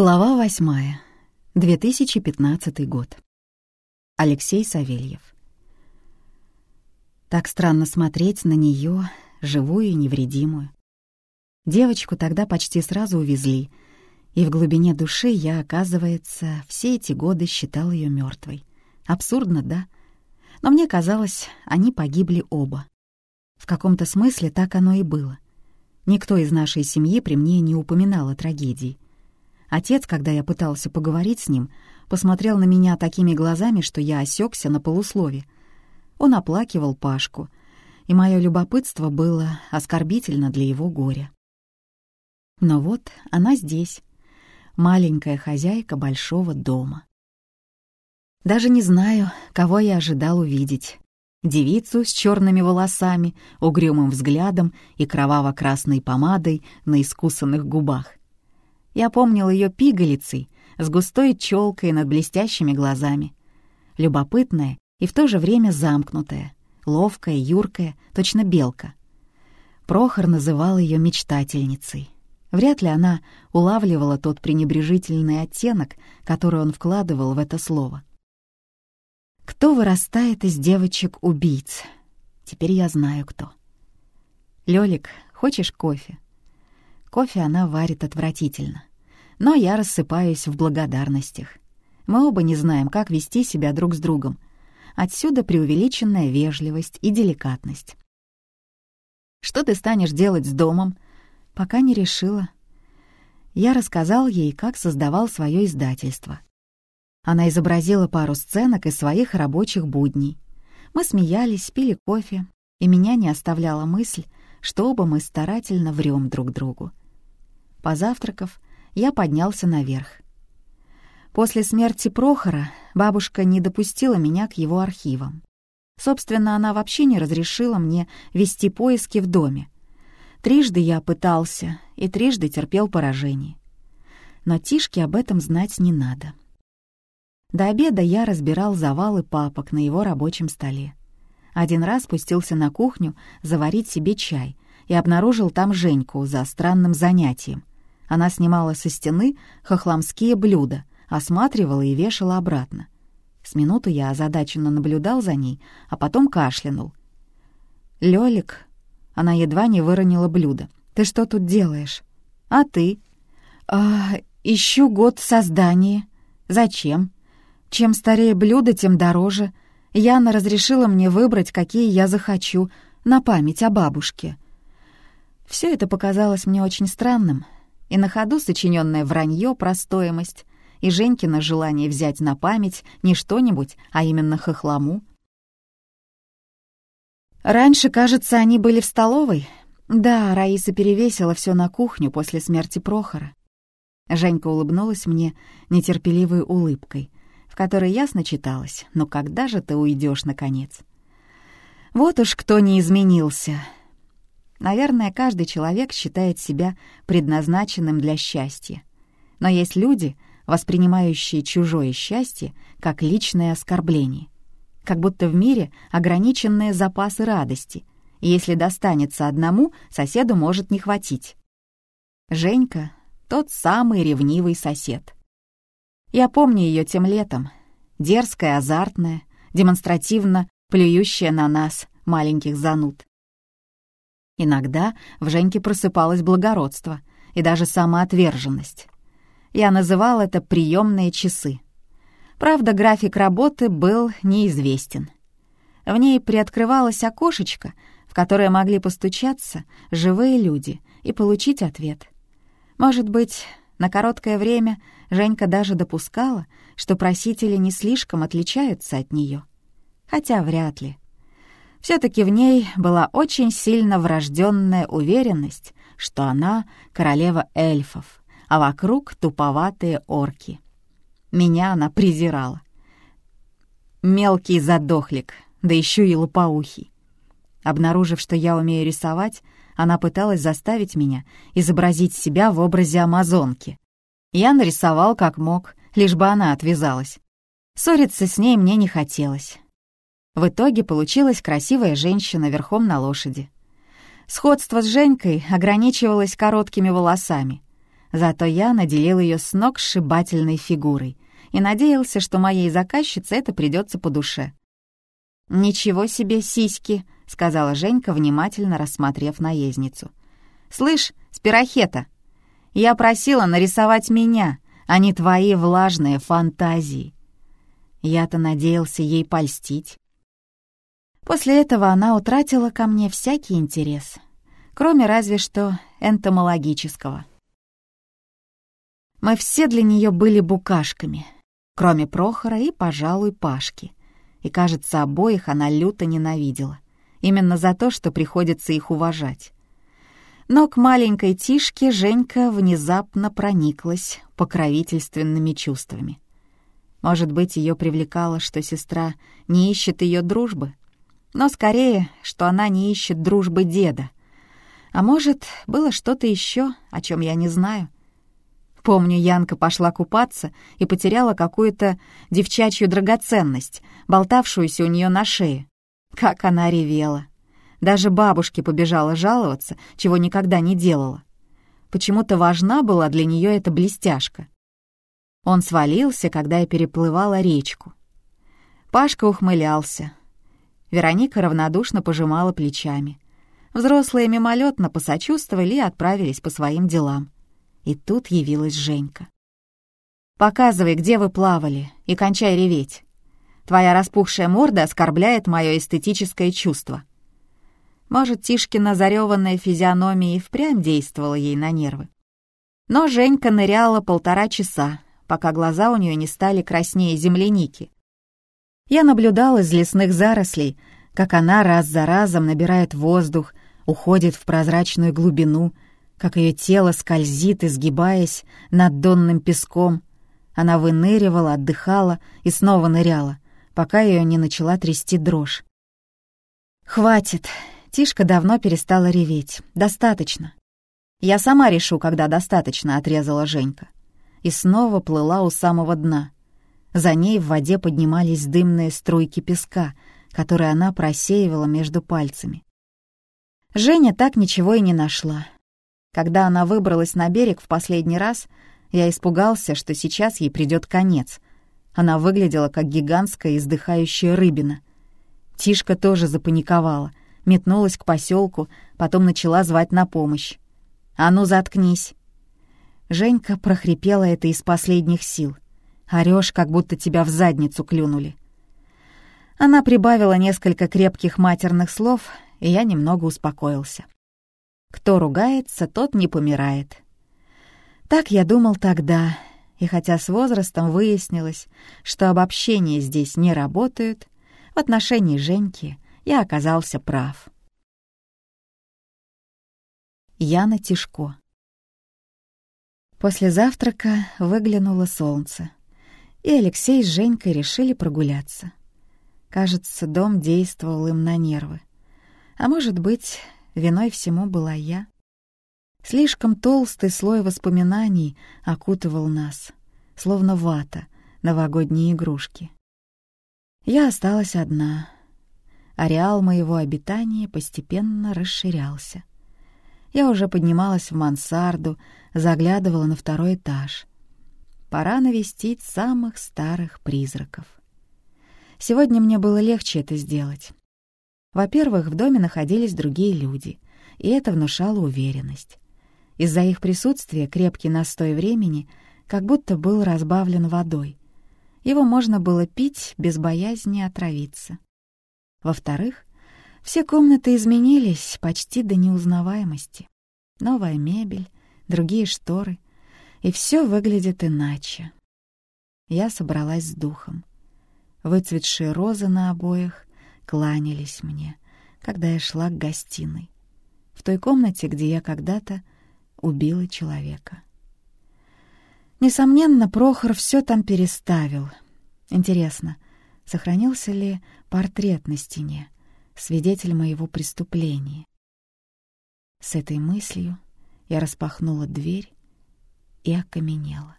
Глава восьмая. 2015 год. Алексей Савельев. Так странно смотреть на нее, живую и невредимую. Девочку тогда почти сразу увезли, и в глубине души я, оказывается, все эти годы считал ее мертвой. Абсурдно, да? Но мне казалось, они погибли оба. В каком-то смысле так оно и было. Никто из нашей семьи при мне не упоминал о трагедии — Отец, когда я пытался поговорить с ним, посмотрел на меня такими глазами, что я осекся на полуслове. Он оплакивал Пашку, и мое любопытство было оскорбительно для его горя. Но вот она здесь, маленькая хозяйка большого дома. Даже не знаю, кого я ожидал увидеть. Девицу с черными волосами, угрюмым взглядом и кроваво-красной помадой на искусанных губах. Я помнил ее пигалицей, с густой челкой над блестящими глазами. Любопытная и в то же время замкнутая, ловкая, юркая, точно белка. Прохор называл ее мечтательницей. Вряд ли она улавливала тот пренебрежительный оттенок, который он вкладывал в это слово. Кто вырастает из девочек-убийц? Теперь я знаю, кто. Лёлик, хочешь кофе? Кофе она варит отвратительно но я рассыпаюсь в благодарностях. Мы оба не знаем, как вести себя друг с другом. Отсюда преувеличенная вежливость и деликатность. «Что ты станешь делать с домом?» «Пока не решила». Я рассказал ей, как создавал свое издательство. Она изобразила пару сценок из своих рабочих будней. Мы смеялись, пили кофе, и меня не оставляла мысль, что оба мы старательно врем друг другу. Позавтракав, я поднялся наверх. После смерти Прохора бабушка не допустила меня к его архивам. Собственно, она вообще не разрешила мне вести поиски в доме. Трижды я пытался и трижды терпел поражение. Но Тишке об этом знать не надо. До обеда я разбирал завалы папок на его рабочем столе. Один раз спустился на кухню заварить себе чай и обнаружил там Женьку за странным занятием она снимала со стены хохламские блюда, осматривала и вешала обратно. С минуту я озадаченно наблюдал за ней, а потом кашлянул. «Лёлик», — она едва не выронила блюдо, — «ты что тут делаешь?» «А ты?» «А, ищу год создания». «Зачем?» «Чем старее блюдо, тем дороже. Яна разрешила мне выбрать, какие я захочу, на память о бабушке». Все это показалось мне очень странным, и на ходу сочиненное вранье про стоимость, и Женькино желание взять на память не что-нибудь, а именно хохлому. Раньше, кажется, они были в столовой. Да, Раиса перевесила все на кухню после смерти Прохора. Женька улыбнулась мне нетерпеливой улыбкой, в которой ясно читалось «Ну когда же ты уйдешь наконец?» Вот уж кто не изменился, Наверное, каждый человек считает себя предназначенным для счастья. Но есть люди, воспринимающие чужое счастье как личное оскорбление. Как будто в мире ограниченные запасы радости, и если достанется одному, соседу может не хватить. Женька — тот самый ревнивый сосед. Я помню ее тем летом, дерзкая, азартная, демонстративно плюющая на нас, маленьких зануд. Иногда в Женьке просыпалось благородство и даже самоотверженность. Я называл это приемные часы. Правда, график работы был неизвестен. В ней приоткрывалось окошечко, в которое могли постучаться живые люди и получить ответ. Может быть, на короткое время Женька даже допускала, что просители не слишком отличаются от нее. Хотя вряд ли. Все-таки в ней была очень сильно врожденная уверенность, что она королева эльфов, а вокруг туповатые орки. Меня она презирала. Мелкий задохлик, да еще и лопоухий. Обнаружив, что я умею рисовать, она пыталась заставить меня изобразить себя в образе амазонки. Я нарисовал как мог, лишь бы она отвязалась. Ссориться с ней мне не хотелось. В итоге получилась красивая женщина верхом на лошади. Сходство с Женькой ограничивалось короткими волосами. Зато я наделил ее с ног сшибательной фигурой и надеялся, что моей заказчице это придется по душе. «Ничего себе сиськи!» — сказала Женька, внимательно рассмотрев наездницу. «Слышь, спирохета, я просила нарисовать меня, а не твои влажные фантазии». Я-то надеялся ей польстить. После этого она утратила ко мне всякий интерес, кроме разве что энтомологического. Мы все для нее были букашками, кроме Прохора и, пожалуй, Пашки. И, кажется, обоих она люто ненавидела. Именно за то, что приходится их уважать. Но к маленькой Тишке Женька внезапно прониклась покровительственными чувствами. Может быть, ее привлекало, что сестра не ищет ее дружбы, но скорее, что она не ищет дружбы деда. А может, было что-то еще, о чем я не знаю — Помню, Янка пошла купаться и потеряла какую-то девчачью драгоценность, болтавшуюся у нее на шее. Как она ревела. Даже бабушке побежала жаловаться, чего никогда не делала. Почему-то важна была для нее эта блестяшка. Он свалился, когда я переплывала речку. Пашка ухмылялся. Вероника равнодушно пожимала плечами. Взрослые мимолетно посочувствовали и отправились по своим делам. И тут явилась Женька. «Показывай, где вы плавали, и кончай реветь. Твоя распухшая морда оскорбляет мое эстетическое чувство». Может, Тишкина зареванная физиономия и впрямь действовала ей на нервы. Но Женька ныряла полтора часа, пока глаза у нее не стали краснее земляники. Я наблюдал из лесных зарослей, как она раз за разом набирает воздух, уходит в прозрачную глубину — как ее тело скользит, изгибаясь над донным песком. Она выныривала, отдыхала и снова ныряла, пока ее не начала трясти дрожь. «Хватит!» Тишка давно перестала реветь. «Достаточно!» «Я сама решу, когда достаточно», — отрезала Женька. И снова плыла у самого дна. За ней в воде поднимались дымные струйки песка, которые она просеивала между пальцами. Женя так ничего и не нашла. Когда она выбралась на берег в последний раз, я испугался, что сейчас ей придет конец. Она выглядела как гигантская издыхающая рыбина. Тишка тоже запаниковала, метнулась к поселку, потом начала звать на помощь. «А ну, заткнись!» Женька прохрипела это из последних сил. Орёшь, как будто тебя в задницу клюнули. Она прибавила несколько крепких матерных слов, и я немного успокоился. Кто ругается, тот не помирает. Так я думал тогда, и хотя с возрастом выяснилось, что обобщения здесь не работают, в отношении Женьки я оказался прав. Яна Тишко После завтрака выглянуло солнце, и Алексей с Женькой решили прогуляться. Кажется, дом действовал им на нервы. А может быть, Виной всему была я. Слишком толстый слой воспоминаний окутывал нас, словно вата, новогодние игрушки. Я осталась одна. Ареал моего обитания постепенно расширялся. Я уже поднималась в мансарду, заглядывала на второй этаж. Пора навестить самых старых призраков. Сегодня мне было легче это сделать. Во-первых, в доме находились другие люди, и это внушало уверенность. Из-за их присутствия крепкий настой времени как будто был разбавлен водой. Его можно было пить без боязни отравиться. Во-вторых, все комнаты изменились почти до неузнаваемости. Новая мебель, другие шторы, и все выглядит иначе. Я собралась с духом. Выцветшие розы на обоях, кланялись мне, когда я шла к гостиной, в той комнате, где я когда-то убила человека. Несомненно, Прохор все там переставил. Интересно, сохранился ли портрет на стене, свидетель моего преступления? С этой мыслью я распахнула дверь и окаменела.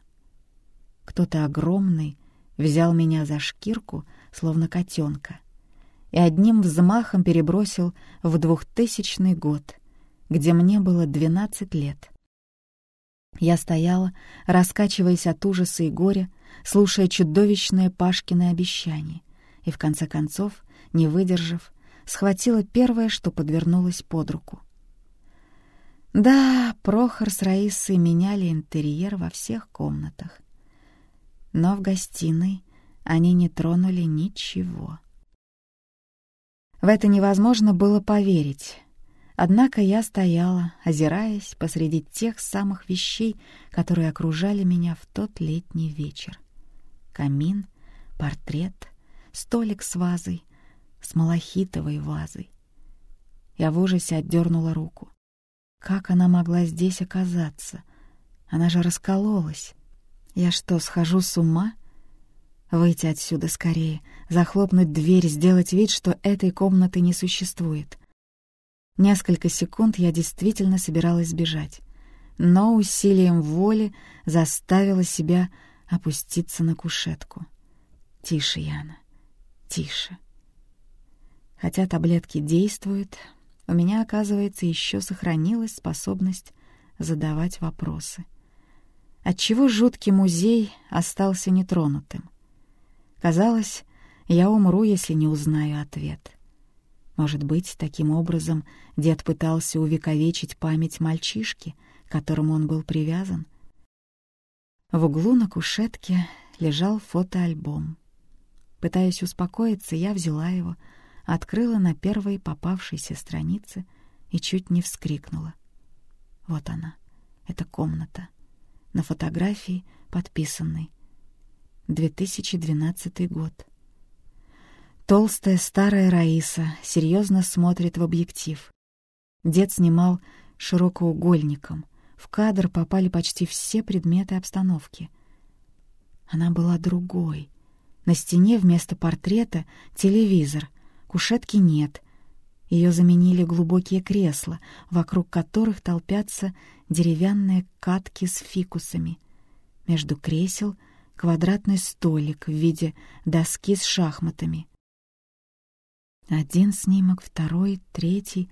Кто-то огромный взял меня за шкирку, словно котенка, и одним взмахом перебросил в двухтысячный год, где мне было двенадцать лет. Я стояла, раскачиваясь от ужаса и горя, слушая чудовищное Пашкины обещание, и в конце концов, не выдержав, схватила первое, что подвернулось под руку. Да, Прохор с Раисой меняли интерьер во всех комнатах. Но в гостиной они не тронули ничего. В это невозможно было поверить. Однако я стояла, озираясь посреди тех самых вещей, которые окружали меня в тот летний вечер. Камин, портрет, столик с вазой, с малахитовой вазой. Я в ужасе отдернула руку. Как она могла здесь оказаться? Она же раскололась. Я что, схожу с ума? Выйти отсюда скорее, захлопнуть дверь, сделать вид, что этой комнаты не существует. Несколько секунд я действительно собиралась сбежать, но усилием воли заставила себя опуститься на кушетку. «Тише, Яна, тише». Хотя таблетки действуют, у меня, оказывается, еще сохранилась способность задавать вопросы. Отчего жуткий музей остался нетронутым? Казалось, я умру, если не узнаю ответ. Может быть, таким образом дед пытался увековечить память мальчишки, к которому он был привязан? В углу на кушетке лежал фотоальбом. Пытаясь успокоиться, я взяла его, открыла на первой попавшейся странице и чуть не вскрикнула. Вот она, эта комната, на фотографии подписанной 2012 год. Толстая старая Раиса серьезно смотрит в объектив. Дед снимал широкоугольником. В кадр попали почти все предметы обстановки. Она была другой. На стене вместо портрета — телевизор, кушетки нет. Ее заменили глубокие кресла, вокруг которых толпятся деревянные катки с фикусами. Между кресел — квадратный столик в виде доски с шахматами. Один снимок, второй, третий.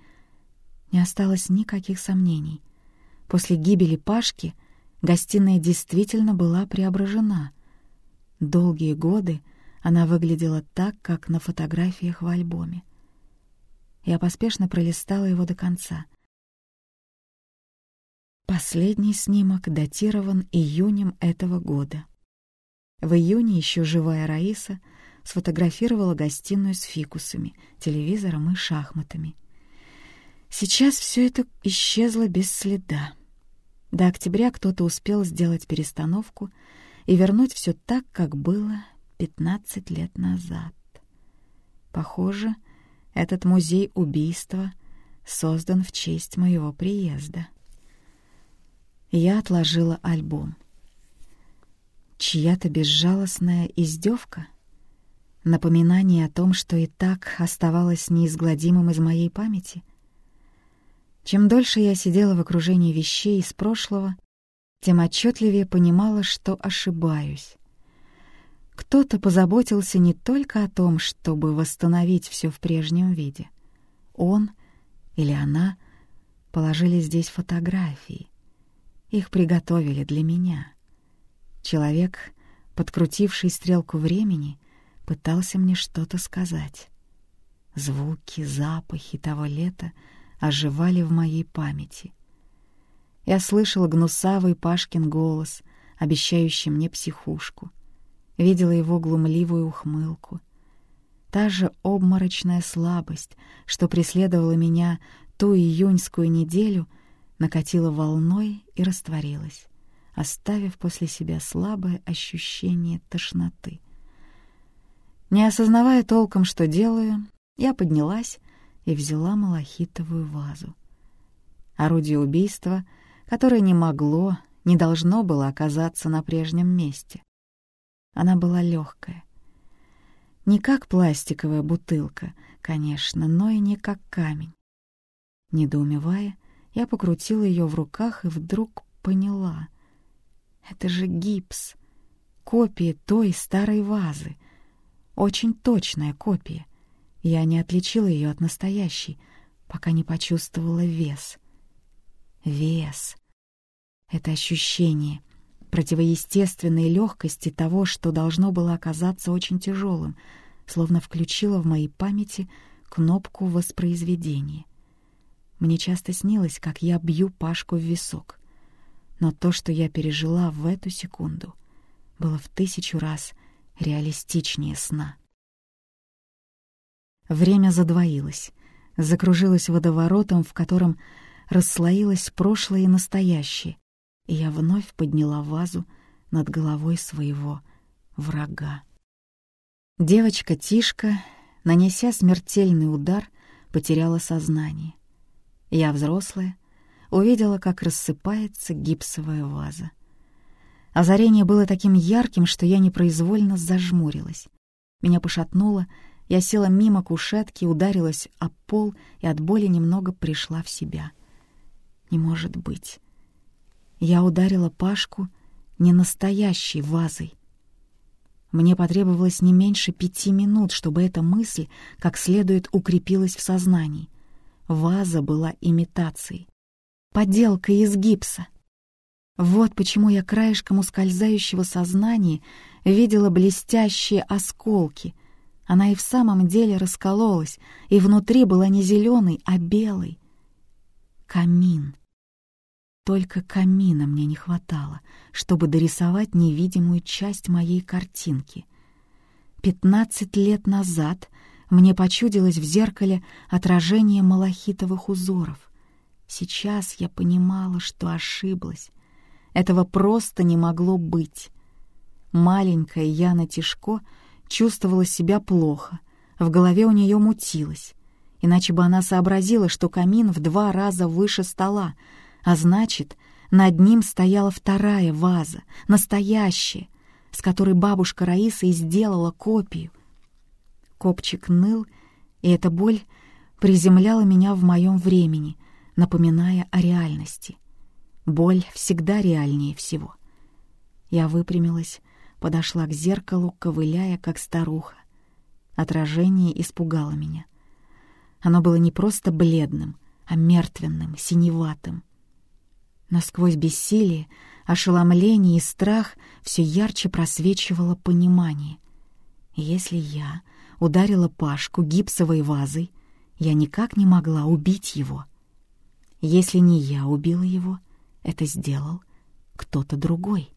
Не осталось никаких сомнений. После гибели Пашки гостиная действительно была преображена. Долгие годы она выглядела так, как на фотографиях в альбоме. Я поспешно пролистала его до конца. Последний снимок датирован июнем этого года. В июне еще живая Раиса сфотографировала гостиную с фикусами, телевизором и шахматами. Сейчас все это исчезло без следа. До октября кто-то успел сделать перестановку и вернуть все так, как было 15 лет назад. Похоже, этот музей убийства создан в честь моего приезда. Я отложила альбом — Чья-то безжалостная издевка? Напоминание о том, что и так оставалось неизгладимым из моей памяти? Чем дольше я сидела в окружении вещей из прошлого, тем отчетливее понимала, что ошибаюсь. Кто-то позаботился не только о том, чтобы восстановить все в прежнем виде. Он или она положили здесь фотографии. Их приготовили для меня — Человек, подкрутивший стрелку времени, пытался мне что-то сказать. Звуки, запахи того лета оживали в моей памяти. Я слышала гнусавый Пашкин голос, обещающий мне психушку. Видела его глумливую ухмылку. Та же обморочная слабость, что преследовала меня ту июньскую неделю, накатила волной и растворилась оставив после себя слабое ощущение тошноты. Не осознавая толком, что делаю, я поднялась и взяла малахитовую вазу. Орудие убийства, которое не могло, не должно было оказаться на прежнем месте. Она была легкая. Не как пластиковая бутылка, конечно, но и не как камень. Недоумевая, я покрутила ее в руках и вдруг поняла — это же гипс. Копия той старой вазы. Очень точная копия. Я не отличила ее от настоящей, пока не почувствовала вес. Вес. Это ощущение противоестественной легкости того, что должно было оказаться очень тяжелым, словно включило в моей памяти кнопку воспроизведения. Мне часто снилось, как я бью Пашку в висок. Но то, что я пережила в эту секунду, было в тысячу раз реалистичнее сна. Время задвоилось, закружилось водоворотом, в котором расслоилось прошлое и настоящее, и я вновь подняла вазу над головой своего врага. Девочка Тишка, нанеся смертельный удар, потеряла сознание. Я, взрослая, увидела, как рассыпается гипсовая ваза. Озарение было таким ярким, что я непроизвольно зажмурилась. Меня пошатнуло, я села мимо кушетки, ударилась об пол и от боли немного пришла в себя. Не может быть. Я ударила Пашку не настоящей вазой. Мне потребовалось не меньше пяти минут, чтобы эта мысль как следует укрепилась в сознании. Ваза была имитацией. Подделка из гипса. Вот почему я краешком ускользающего сознания видела блестящие осколки. Она и в самом деле раскололась, и внутри была не зеленой, а белой. Камин. Только камина мне не хватало, чтобы дорисовать невидимую часть моей картинки. Пятнадцать лет назад мне почудилось в зеркале отражение малахитовых узоров. Сейчас я понимала, что ошиблась. Этого просто не могло быть. Маленькая Яна Тишко чувствовала себя плохо, в голове у нее мутилось. Иначе бы она сообразила, что камин в два раза выше стола, а значит, над ним стояла вторая ваза, настоящая, с которой бабушка Раиса и сделала копию. Копчик ныл, и эта боль приземляла меня в моем времени, напоминая о реальности — Боль всегда реальнее всего. Я выпрямилась, подошла к зеркалу, ковыляя, как старуха. Отражение испугало меня. Оно было не просто бледным, а мертвенным, синеватым. Насквозь бессилие, ошеломление и страх все ярче просвечивало понимание. Если я ударила Пашку гипсовой вазой, я никак не могла убить его. Если не я убила его, это сделал кто-то другой.